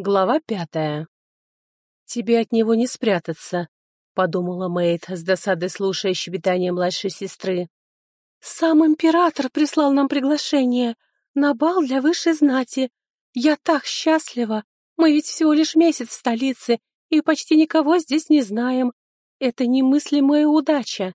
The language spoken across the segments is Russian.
Глава пятая. «Тебе от него не спрятаться», — подумала Мэйд, с досадой слушая щебетание младшей сестры. «Сам император прислал нам приглашение на бал для высшей знати. Я так счастлива! Мы ведь всего лишь месяц в столице и почти никого здесь не знаем. Это немыслимая удача».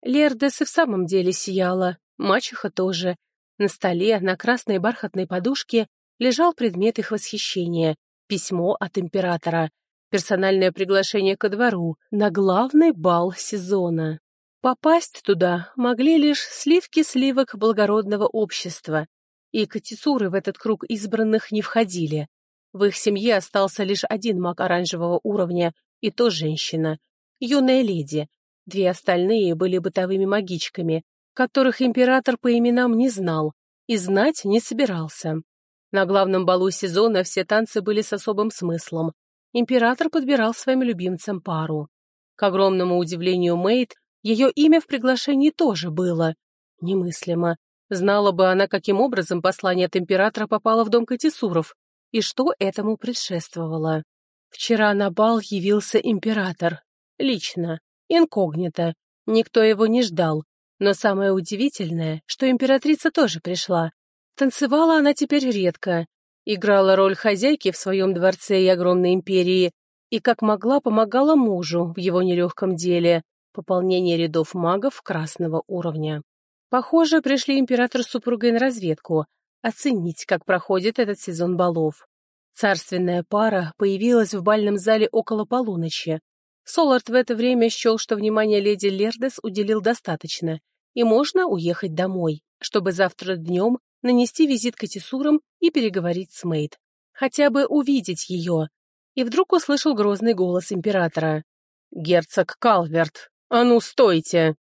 Лердес и в самом деле сияла, мачеха тоже. На столе, на красной бархатной подушке, лежал предмет их восхищения письмо от императора, персональное приглашение ко двору на главный бал сезона. Попасть туда могли лишь сливки сливок благородного общества, и катисуры в этот круг избранных не входили. В их семье остался лишь один маг оранжевого уровня, и то женщина, юная леди. Две остальные были бытовыми магичками, которых император по именам не знал и знать не собирался. На главном балу сезона все танцы были с особым смыслом. Император подбирал своим любимцам пару. К огромному удивлению Мэйд, ее имя в приглашении тоже было. Немыслимо. Знала бы она, каким образом послание от императора попало в дом Катисуров, и что этому предшествовало. Вчера на бал явился император. Лично, инкогнито. Никто его не ждал. Но самое удивительное, что императрица тоже пришла. Танцевала она теперь редко, играла роль хозяйки в своем дворце и огромной империи, и как могла помогала мужу в его нелегком деле — пополнение рядов магов красного уровня. Похоже, пришли император с супругой на разведку, оценить, как проходит этот сезон балов. Царственная пара появилась в бальном зале около полуночи. Солард в это время счел, что внимание леди Лердес уделил достаточно, и можно уехать домой, чтобы завтра днем нанести визит Катисурам и переговорить с Мэйд. Хотя бы увидеть ее. И вдруг услышал грозный голос императора. «Герцог Калверт, а ну стойте!»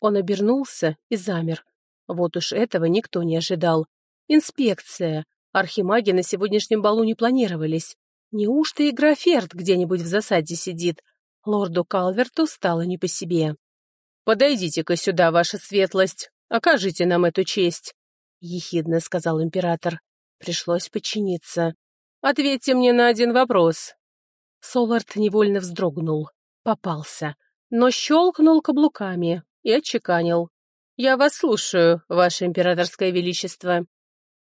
Он обернулся и замер. Вот уж этого никто не ожидал. Инспекция. Архимаги на сегодняшнем балу не планировались. Неужто и Граферт где-нибудь в засаде сидит? Лорду Калверту стало не по себе. «Подойдите-ка сюда, ваша светлость. Окажите нам эту честь». — ехидно сказал император. Пришлось подчиниться. «Ответьте мне на один вопрос». Солард невольно вздрогнул. Попался. Но щелкнул каблуками и отчеканил. «Я вас слушаю, ваше императорское величество.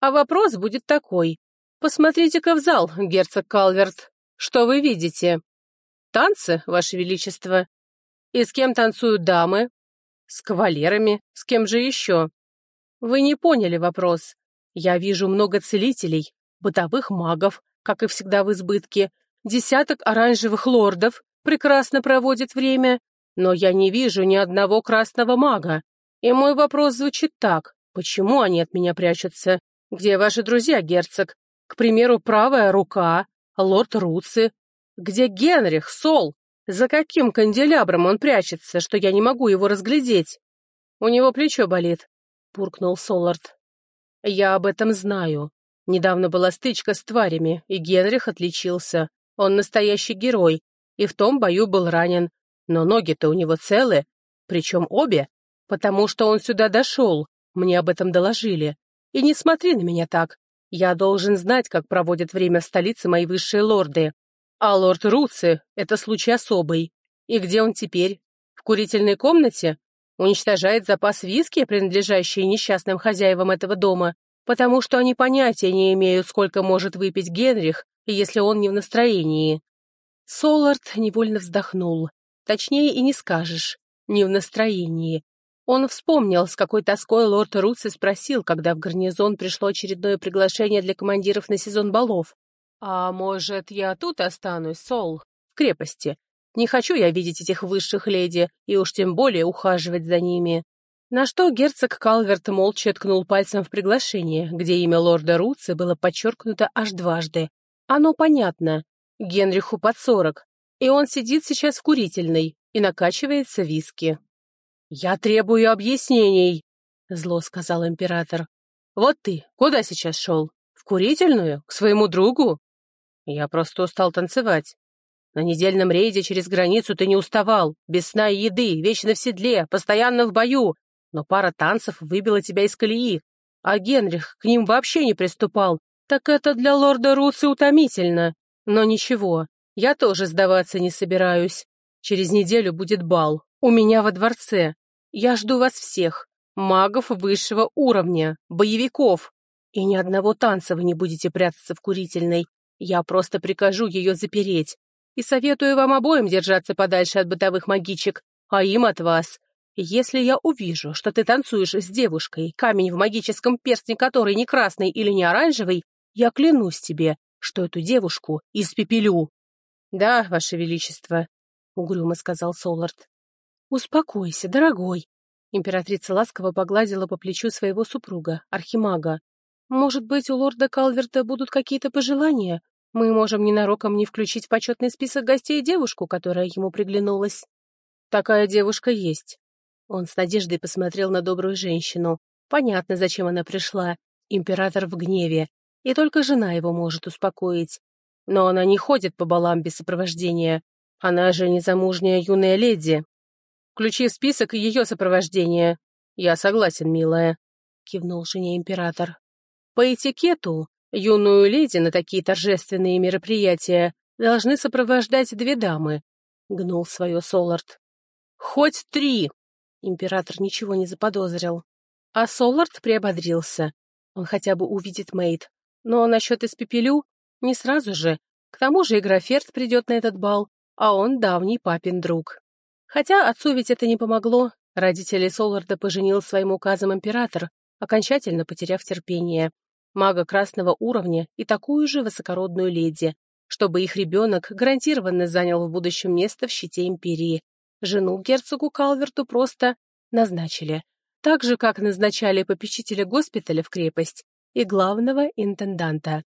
А вопрос будет такой. Посмотрите-ка в зал, герцог Калверт. Что вы видите? Танцы, ваше величество. И с кем танцуют дамы? С кавалерами. С кем же еще? Вы не поняли вопрос. Я вижу много целителей, бытовых магов, как и всегда в избытке, десяток оранжевых лордов прекрасно проводят время, но я не вижу ни одного красного мага. И мой вопрос звучит так. Почему они от меня прячутся? Где ваши друзья, герцог? К примеру, правая рука, лорд Руци. Где Генрих, Сол? За каким канделябром он прячется, что я не могу его разглядеть? У него плечо болит, буркнул Солард. «Я об этом знаю. Недавно была стычка с тварями, и Генрих отличился. Он настоящий герой, и в том бою был ранен. Но ноги-то у него целы, причем обе, потому что он сюда дошел, мне об этом доложили. И не смотри на меня так. Я должен знать, как проводят время в столице мои высшие лорды. А лорд Руци — это случай особый. И где он теперь? В курительной комнате? Уничтожает запас виски, принадлежащий несчастным хозяевам этого дома, потому что они понятия не имеют, сколько может выпить Генрих, если он не в настроении. Солард невольно вздохнул. Точнее и не скажешь. Не в настроении. Он вспомнил, с какой тоской лорд Руци спросил, когда в гарнизон пришло очередное приглашение для командиров на сезон балов. «А может, я тут останусь, Сол, в крепости? Не хочу я видеть этих высших леди, и уж тем более ухаживать за ними. На что герцог Калверт молча ткнул пальцем в приглашение, где имя лорда Руци было подчеркнуто аж дважды. Оно понятно. Генриху под сорок. И он сидит сейчас в курительной и накачивается виски. «Я требую объяснений», — зло сказал император. «Вот ты, куда сейчас шел? В курительную? К своему другу?» «Я просто устал танцевать. На недельном рейде через границу ты не уставал, без сна и еды, вечно в седле, постоянно в бою. Но пара танцев выбила тебя из колеи. А Генрих к ним вообще не приступал. Так это для лорда Руци утомительно. Но ничего, я тоже сдаваться не собираюсь. Через неделю будет бал. У меня во дворце. Я жду вас всех. Магов высшего уровня, боевиков. И ни одного танца вы не будете прятаться в курительной. Я просто прикажу ее запереть. И советую вам обоим держаться подальше от бытовых магичек, а им от вас. Если я увижу, что ты танцуешь с девушкой, камень в магическом перстне которой не красный или не оранжевый, я клянусь тебе, что эту девушку испепелю. — Да, ваше величество, — угрюмо сказал Солард. — Успокойся, дорогой. Императрица ласково погладила по плечу своего супруга, архимага. Может быть, у лорда Калверта будут какие-то пожелания? Мы можем ненароком не включить в почетный список гостей девушку, которая ему приглянулась. Такая девушка есть. Он с надеждой посмотрел на добрую женщину. Понятно, зачем она пришла. Император в гневе. И только жена его может успокоить. Но она не ходит по балам без сопровождения. Она же незамужняя юная леди. Включи в список ее сопровождения. Я согласен, милая, — кивнул жене император. По этикету, юную леди на такие торжественные мероприятия должны сопровождать две дамы, — гнул свое Солард. «Хоть три!» Император ничего не заподозрил. А Солард приободрился. Он хотя бы увидит Мейд. Но насчет испепелю не сразу же. К тому же и Граферт придет на этот бал, а он давний папин друг. Хотя отцу ведь это не помогло. Родители Соларда поженил своим указом император, окончательно потеряв терпение мага красного уровня и такую же высокородную леди, чтобы их ребенок гарантированно занял в будущем место в щите империи. Жену герцогу Калверту просто назначили, так же, как назначали попечителя госпиталя в крепость и главного интенданта.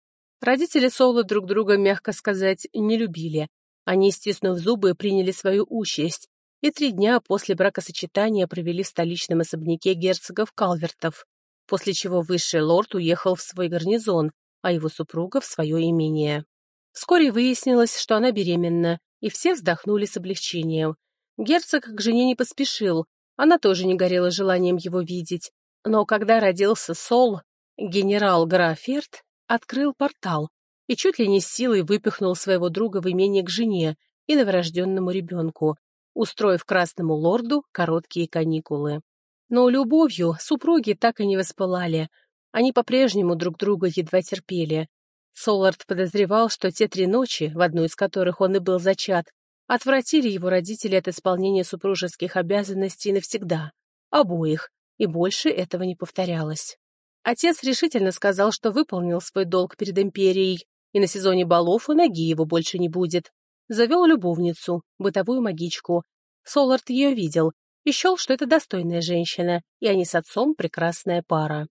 Родители Соло друг друга, мягко сказать, не любили. Они, стиснув зубы, приняли свою участь и три дня после бракосочетания провели в столичном особняке герцогов Калвертов после чего высший лорд уехал в свой гарнизон, а его супруга в свое имение. Вскоре выяснилось, что она беременна, и все вздохнули с облегчением. Герцог к жене не поспешил, она тоже не горела желанием его видеть. Но когда родился Сол, генерал Граферт открыл портал и чуть ли не силой выпихнул своего друга в имение к жене и новорожденному ребенку, устроив красному лорду короткие каникулы. Но любовью супруги так и не воспылали. Они по-прежнему друг друга едва терпели. Солард подозревал, что те три ночи, в одну из которых он и был зачат, отвратили его родители от исполнения супружеских обязанностей навсегда. Обоих. И больше этого не повторялось. Отец решительно сказал, что выполнил свой долг перед империей, и на сезоне балов и ноги его больше не будет. Завел любовницу, бытовую магичку. Солард ее видел, и счел, что это достойная женщина, и они с отцом прекрасная пара.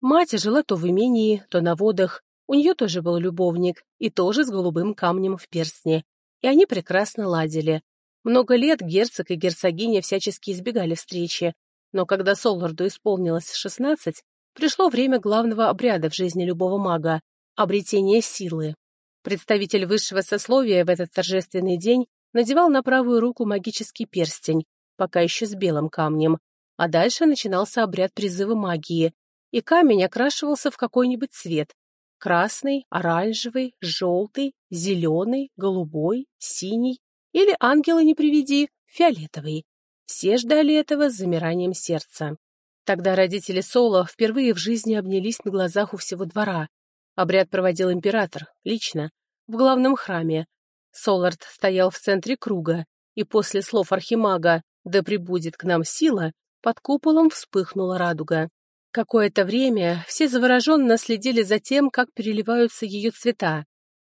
Мать жила то в имении, то на водах, у нее тоже был любовник, и тоже с голубым камнем в перстне, и они прекрасно ладили. Много лет герцог и герцогиня всячески избегали встречи, но когда Соларду исполнилось шестнадцать, пришло время главного обряда в жизни любого мага — обретение силы. Представитель высшего сословия в этот торжественный день надевал на правую руку магический перстень, пока еще с белым камнем, а дальше начинался обряд призыва магии, и камень окрашивался в какой-нибудь цвет — красный, оранжевый, желтый, зеленый, голубой, синий или, ангела не приведи, фиолетовый. Все ждали этого с замиранием сердца. Тогда родители Соло впервые в жизни обнялись на глазах у всего двора. Обряд проводил император, лично, в главном храме. Солард стоял в центре круга, и после слов архимага да прибудет к нам сила, под куполом вспыхнула радуга. Какое-то время все завороженно следили за тем, как переливаются ее цвета,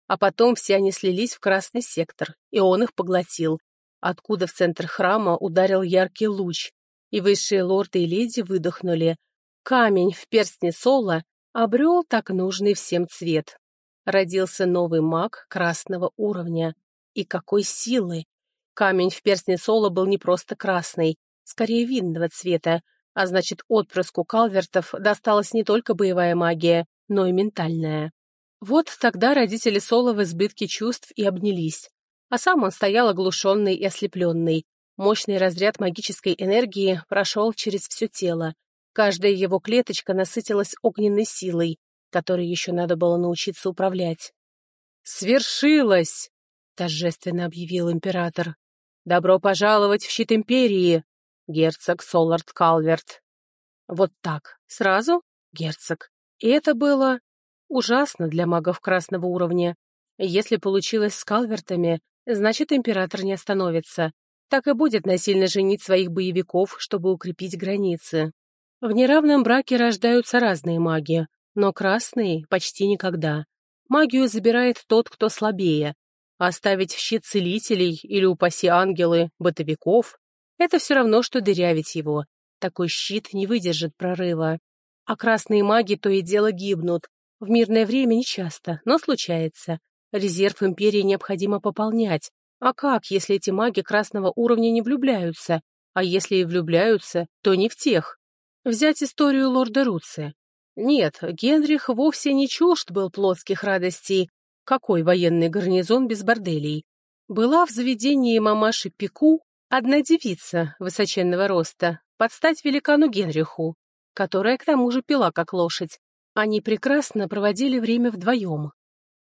а потом все они слились в красный сектор, и он их поглотил, откуда в центр храма ударил яркий луч, и высшие лорды и леди выдохнули. Камень в перстне Сола обрел так нужный всем цвет. Родился новый маг красного уровня. И какой силы! Камень в перстне Соло был не просто красный, скорее винного цвета, а значит, отпрыску Калвертов досталась не только боевая магия, но и ментальная. Вот тогда родители Соло в избытке чувств и обнялись. А сам он стоял оглушенный и ослепленный. Мощный разряд магической энергии прошел через все тело. Каждая его клеточка насытилась огненной силой. который еще надо было научиться управлять. «Свершилось!» — торжественно объявил император. «Добро пожаловать в щит Империи, герцог Солард Калверт!» Вот так, сразу, герцог. И это было ужасно для магов красного уровня. Если получилось с Калвертами, значит, император не остановится. Так и будет насильно женить своих боевиков, чтобы укрепить границы. В неравном браке рождаются разные маги, но красные почти никогда. Магию забирает тот, кто слабее. Оставить в щит целителей или, упаси ангелы, бытовиков — это все равно, что дырявить его. Такой щит не выдержит прорыва. А красные маги то и дело гибнут. В мирное время нечасто, но случается. Резерв Империи необходимо пополнять. А как, если эти маги красного уровня не влюбляются? А если и влюбляются, то не в тех. Взять историю лорда Руци. Нет, Генрих вовсе не чужд был плотских радостей. Какой военный гарнизон без борделей? Была в заведении мамаши Пику одна девица высоченного роста, под стать великану Генриху, которая к тому же пила как лошадь. Они прекрасно проводили время вдвоем.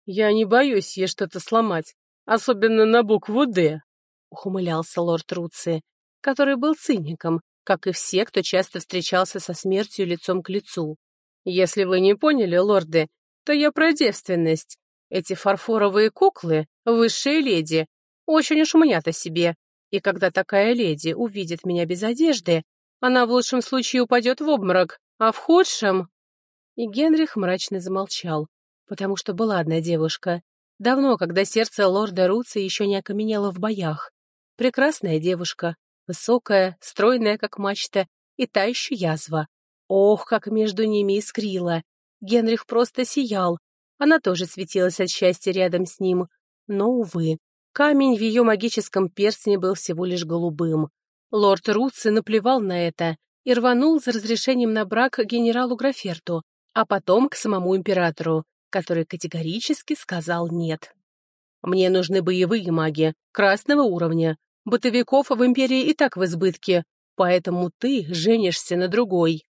«Я не боюсь ей что-то сломать, особенно на букву «Д», — ухмылялся лорд Руци, который был циником, как и все, кто часто встречался со смертью лицом к лицу. Если вы не поняли, лорды, то я про девственность. Эти фарфоровые куклы — высшие леди. Очень уж мнят о себе. И когда такая леди увидит меня без одежды, она в лучшем случае упадет в обморок, а в худшем... И Генрих мрачно замолчал, потому что была одна девушка. Давно, когда сердце лорда Руца еще не окаменело в боях. Прекрасная девушка, высокая, стройная, как мачта, и та еще язва. Ох, как между ними искрило! Генрих просто сиял. Она тоже светилась от счастья рядом с ним. Но, увы, камень в ее магическом перстне был всего лишь голубым. Лорд Руци наплевал на это и рванул за разрешением на брак генералу Граферту, а потом к самому императору, который категорически сказал «нет». «Мне нужны боевые маги, красного уровня. Бытовиков в империи и так в избытке, поэтому ты женишься на другой».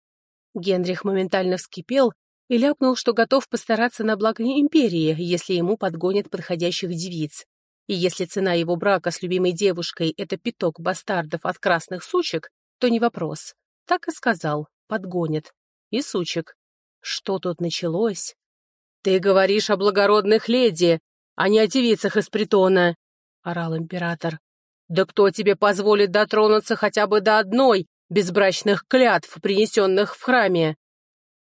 Генрих моментально вскипел и ляпнул, что готов постараться на благо империи, если ему подгонят подходящих девиц. И если цена его брака с любимой девушкой — это пяток бастардов от красных сучек, то не вопрос. Так и сказал, подгонят. И сучек. Что тут началось? «Ты говоришь о благородных леди, а не о девицах из притона!» — орал император. «Да кто тебе позволит дотронуться хотя бы до одной безбрачных клятв, принесенных в храме.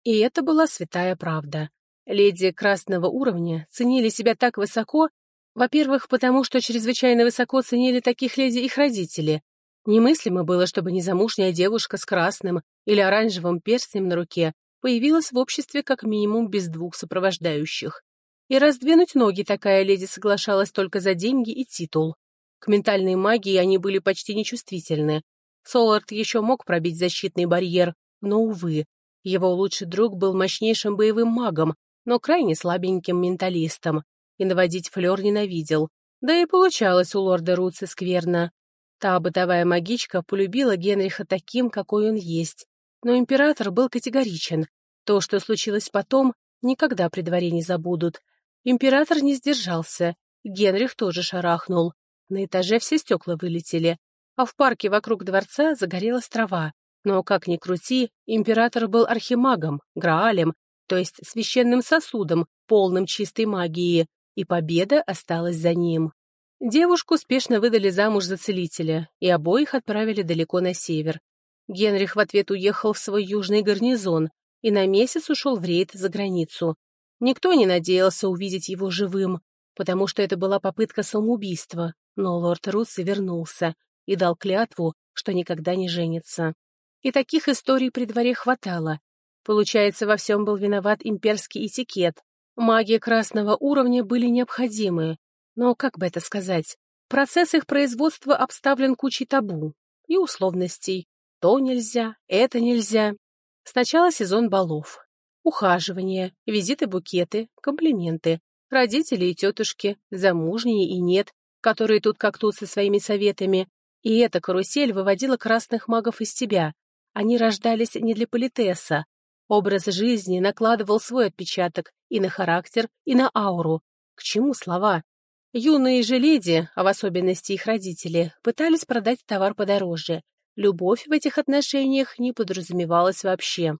И это была святая правда. Леди красного уровня ценили себя так высоко, во-первых, потому что чрезвычайно высоко ценили таких леди их родители. Немыслимо было, чтобы незамужняя девушка с красным или оранжевым перстнем на руке появилась в обществе как минимум без двух сопровождающих. И раздвинуть ноги такая леди соглашалась только за деньги и титул. К ментальной магии они были почти нечувствительны, Солард еще мог пробить защитный барьер, но, увы, его лучший друг был мощнейшим боевым магом, но крайне слабеньким менталистом, и наводить флёр ненавидел. Да и получалось у лорда Руци скверно. Та бытовая магичка полюбила Генриха таким, какой он есть. Но император был категоричен. То, что случилось потом, никогда при дворе не забудут. Император не сдержался. Генрих тоже шарахнул. На этаже все стекла вылетели а в парке вокруг дворца загорелась трава. Но, как ни крути, император был архимагом, граалем, то есть священным сосудом, полным чистой магии, и победа осталась за ним. Девушку успешно выдали замуж за целителя, и обоих отправили далеко на север. Генрих в ответ уехал в свой южный гарнизон и на месяц ушел в рейд за границу. Никто не надеялся увидеть его живым, потому что это была попытка самоубийства, но лорд Руци вернулся и дал клятву, что никогда не женится. И таких историй при дворе хватало. Получается, во всем был виноват имперский этикет. Маги красного уровня были необходимы. Но, как бы это сказать, процесс их производства обставлен кучей табу и условностей. То нельзя, это нельзя. Сначала сезон балов. Ухаживание, визиты-букеты, комплименты. Родители и тетушки, замужние и нет, которые тут как тут со своими советами, и эта карусель выводила красных магов из себя. Они рождались не для политеса. Образ жизни накладывал свой отпечаток и на характер, и на ауру. К чему слова? Юные же леди, а в особенности их родители, пытались продать товар подороже. Любовь в этих отношениях не подразумевалась вообще.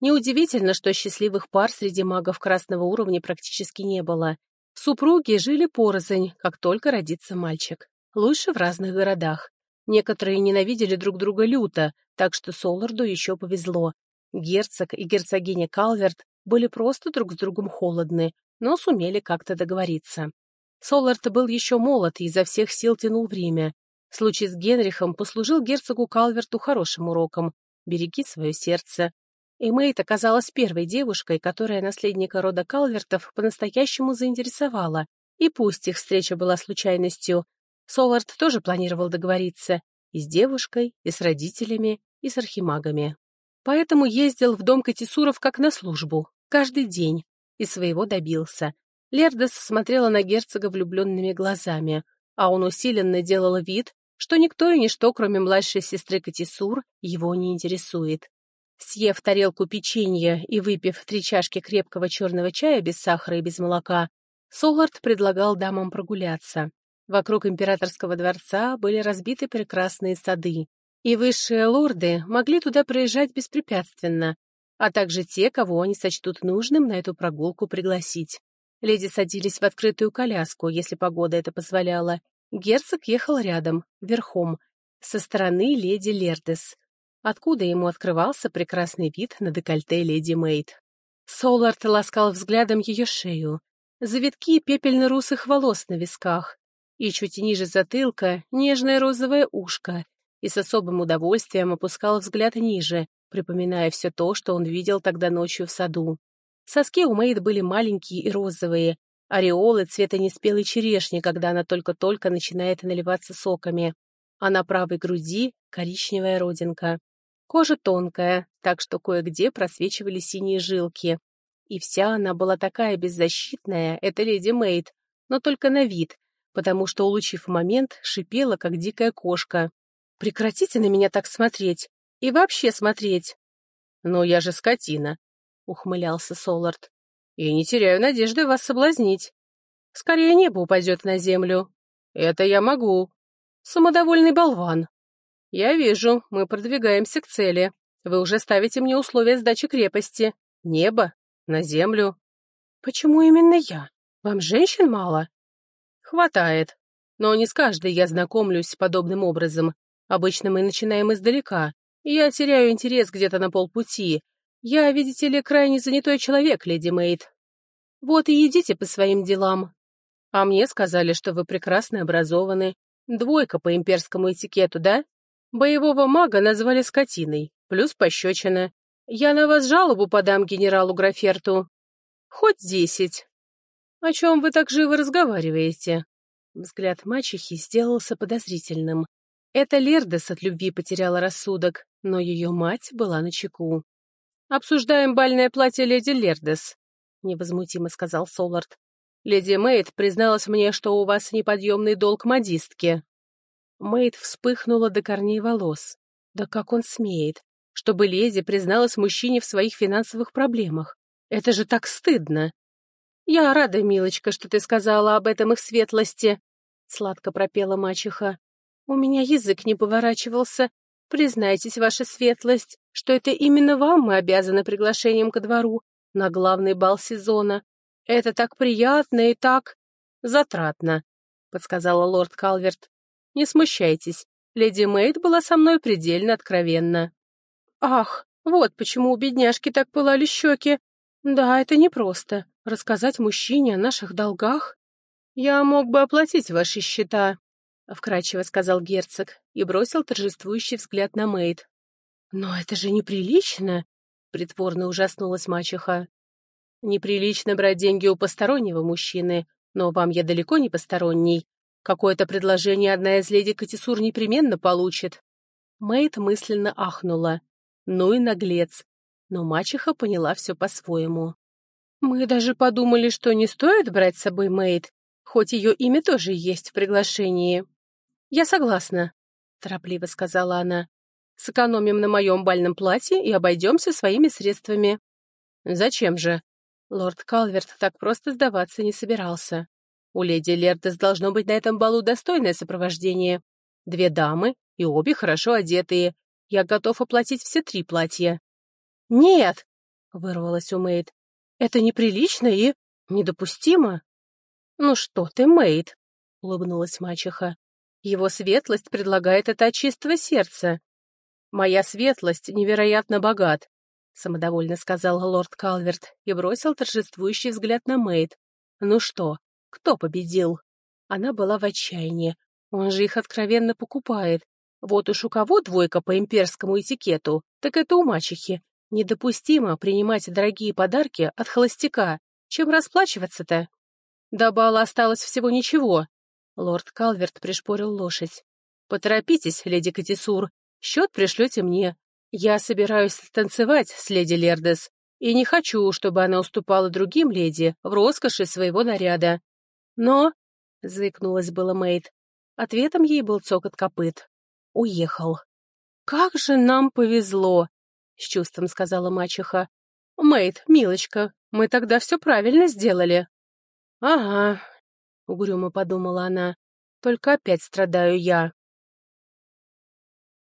Неудивительно, что счастливых пар среди магов красного уровня практически не было. Супруги жили порознь, как только родится мальчик. Лучше в разных городах. Некоторые ненавидели друг друга люто, так что Соларду еще повезло. Герцог и герцогиня Калверт были просто друг с другом холодны, но сумели как-то договориться. Солард был еще молод и изо всех сил тянул время. Случай с Генрихом послужил герцогу Калверту хорошим уроком. Береги свое сердце. Мэйд оказалась первой девушкой, которая наследника рода Калвертов по-настоящему заинтересовала. И пусть их встреча была случайностью, Солард тоже планировал договориться и с девушкой, и с родителями, и с архимагами. Поэтому ездил в дом Катисуров как на службу, каждый день, и своего добился. Лердес смотрела на герцога влюбленными глазами, а он усиленно делал вид, что никто и ничто, кроме младшей сестры Катисур, его не интересует. Съев тарелку печенья и выпив три чашки крепкого черного чая без сахара и без молока, Солард предлагал дамам прогуляться. Вокруг императорского дворца были разбиты прекрасные сады, и высшие лорды могли туда проезжать беспрепятственно, а также те, кого они сочтут нужным на эту прогулку пригласить. Леди садились в открытую коляску, если погода это позволяла. Герцог ехал рядом, верхом, со стороны леди Лердес, откуда ему открывался прекрасный вид на декольте леди Мейд. Солард ласкал взглядом ее шею, завитки пепельно-русых волос на висках, и чуть ниже затылка нежное розовое ушко, и с особым удовольствием опускал взгляд ниже, припоминая все то, что он видел тогда ночью в саду. Соски у Мэйд были маленькие и розовые, ореолы цвета неспелой черешни, когда она только-только начинает наливаться соками, а на правой груди — коричневая родинка. Кожа тонкая, так что кое-где просвечивали синие жилки. И вся она была такая беззащитная, это леди Мэйд, но только на вид, потому что, улучив момент, шипела, как дикая кошка. «Прекратите на меня так смотреть! И вообще смотреть!» «Но я же скотина!» — ухмылялся Солард. «И не теряю надежды вас соблазнить. Скорее небо упадет на землю. Это я могу. Самодовольный болван. Я вижу, мы продвигаемся к цели. Вы уже ставите мне условия сдачи крепости. Небо, на землю. Почему именно я? Вам женщин мало? Хватает. Но не с каждой я знакомлюсь подобным образом. Обычно мы начинаем издалека. Я теряю интерес где-то на полпути. Я, видите ли, крайне занятой человек, леди Мэйд. Вот и идите по своим делам. А мне сказали, что вы прекрасно образованы. Двойка по имперскому этикету, да? Боевого мага назвали скотиной, плюс пощечина. Я на вас жалобу подам генералу Граферту. Хоть десять. «О чем вы так живо разговариваете?» Взгляд мачехи сделался подозрительным. Это Лердес от любви потеряла рассудок, но ее мать была на чеку. «Обсуждаем бальное платье леди Лердес», — невозмутимо сказал Солард. «Леди Мэйд призналась мне, что у вас неподъемный долг модистки». Мэйд вспыхнула до корней волос. Да как он смеет, чтобы леди призналась мужчине в своих финансовых проблемах? Это же так стыдно. «Я рада, милочка, что ты сказала об этом их светлости», — сладко пропела мачеха. «У меня язык не поворачивался. Признайтесь, ваша светлость, что это именно вам мы обязаны приглашением ко двору на главный бал сезона. Это так приятно и так затратно», — подсказала лорд Калверт. «Не смущайтесь, леди Мэйд была со мной предельно откровенна». «Ах, вот почему у бедняжки так пылали щеки. Да, это непросто. Рассказать мужчине о наших долгах? Я мог бы оплатить ваши счета, — вкрадчиво сказал герцог и бросил торжествующий взгляд на Мэйд. «Но это же неприлично!» — притворно ужаснулась мачеха. «Неприлично брать деньги у постороннего мужчины, но вам я далеко не посторонний. Какое-то предложение одна из леди Катисур непременно получит». Мэйд мысленно ахнула. Ну и наглец. Но мачеха поняла все по-своему. Мы даже подумали, что не стоит брать с собой Мэйд, хоть ее имя тоже есть в приглашении. Я согласна, торопливо сказала она. Сэкономим на моем бальном платье и обойдемся своими средствами. Зачем же? Лорд Калверт так просто сдаваться не собирался. У леди Лердес должно быть на этом балу достойное сопровождение. Две дамы, и обе хорошо одетые. Я готов оплатить все три платья. «Нет!» — вырвалась у Мэйд. «Это неприлично и недопустимо». «Ну что ты, Мэйд?» — улыбнулась мачеха. «Его светлость предлагает это от чистого сердца». «Моя светлость невероятно богат», — самодовольно сказал лорд Калверт и бросил торжествующий взгляд на Мэйд. «Ну что, кто победил?» Она была в отчаянии. Он же их откровенно покупает. Вот уж у кого двойка по имперскому этикету, так это у мачехи. Недопустимо принимать дорогие подарки от холостяка. Чем расплачиваться-то? До бала осталось всего ничего. Лорд Калверт пришпорил лошадь. «Поторопитесь, леди Катисур. Счет пришлете мне. Я собираюсь танцевать с леди Лердес, и не хочу, чтобы она уступала другим леди в роскоши своего наряда. Но...» — заикнулась была Мэйд. Ответом ей был цокот копыт. Уехал. «Как же нам повезло!» — с чувством сказала мачеха. «Мэйд, милочка, мы тогда все правильно сделали». «Ага», — угрюмо подумала она, — «только опять страдаю я».